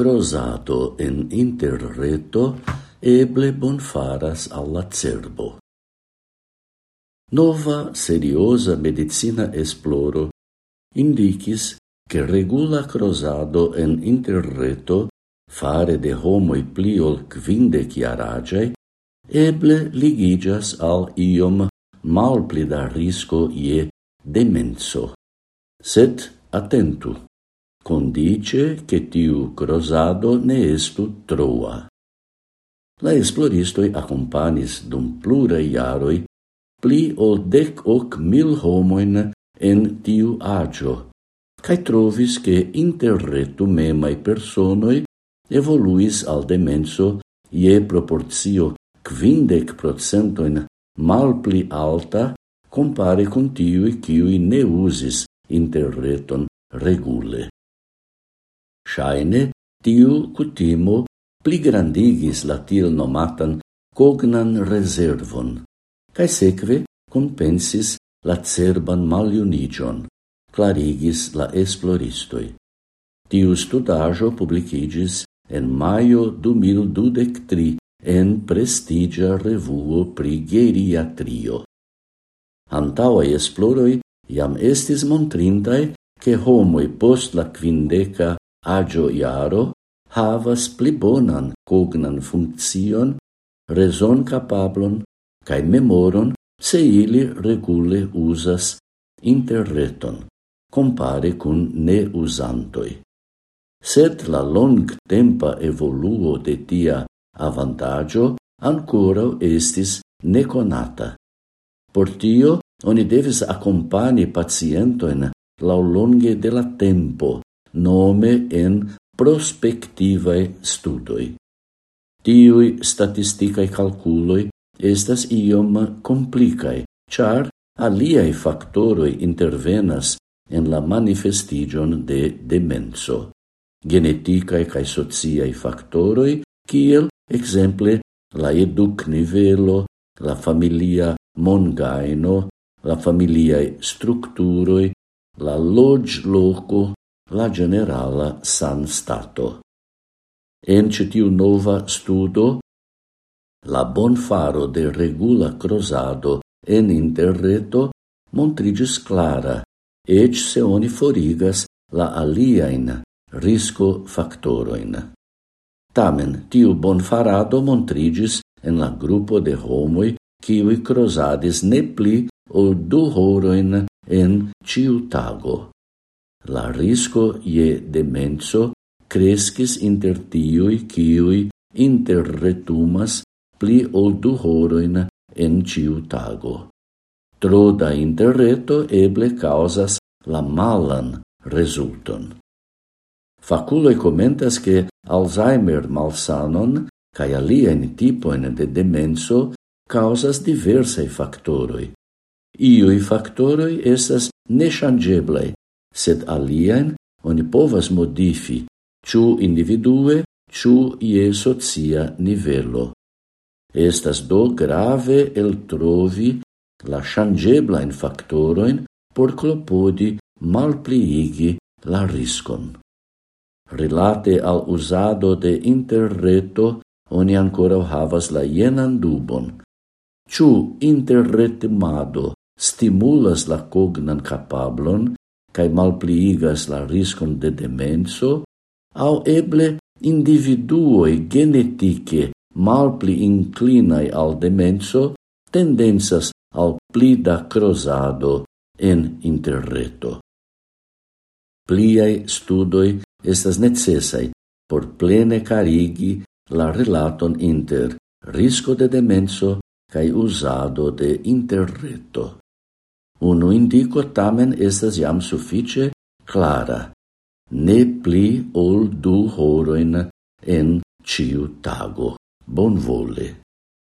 Crosado en interreto eble bonfaras alla cerbo. Nova seriosa medicina esploro indicis che regula crosado en interreto fare de homoi pli ol quindec iarage, eble ligigas al iom malpli da risco ie demenso. Sed attentu! condice che tiu crosado ne estu troa. La esploristoi accompanis dum plurei iaroi pli o dec hoc mil homoin en tiu agio, cae trovis che interretu memai personoi evoluis al demenso ie proportio quindec procentoin mal pli alta compare con tiui quiui ne usis interreton regule. Shaine, tiu cutimo pligrandigis la til nomatan cognan reservon, cae seque compensis la cerban maliunigion, clarigis la esploristoi. Tiu studajo publicigis en maio 2023 en prestigia revuo pri geriatrio. Antauai esploroi iam estis montrintai che homoi post la quindeca agio iaro havas pli bonan cognan funccion, reson capablon, cae memoron se ili regule usas interreton, compare cun ne usantoi. Sed la long tempa evoluo de tia avantaggio ancora estis neconata. Por tio, oni devis accompani pacientoin laulonge de la tempo, nome en prospectivae studoi. Tiui statisticae calculoi estas iom complicae, char aliae factoroi intervenas en la manifestigion de demenso. Geneticae cae sociae factoroi, kiel, exemple, la educ nivelo, la familia mongaino, la familiae structuroi, la lodge loco la generala san stato. En citiu nova studo, la bonfaro de regula crosado en interreto montrigis clara, ec se oni forigas la aliaen risco factoroin. Tamen, tiu bonfarado montrigis en la grupo de homoi kiwi crosades ne pli o du horoin en ciu tago. La risco je demenso crescis inter tiui kiuj interretumas pli ol du horoin en ciu tago. Tro da interreto eble causas la malan resulton. Faculoi commentas che Alzheimer malsanon cae alien tipoen de demenso causas diversae factoroi. Iui factoroi estas nechangeblei, sed alien oni povas modifi, ciu individue, ciu ie socia nivelo. Estas do grave el trovi la shangeblain factoroin por clopodi malpliigi la riscon. Relate al usado de interreto, oni ancora havas la jenan dubon. Ciu interretimado stimulas la cognan capablon cae malpliigas la riscon de demenso, au eble individuoi genetice malpli inclinai al demenso tendensas al pli da crosado en interreto. Pliai studoi estas necessai por plene carigi la relaton inter risco de demenso cae usado de interreto. Unu indico tamen estas jam suffice clara, ne pli ol du horoin en ciu tago, Bon vole.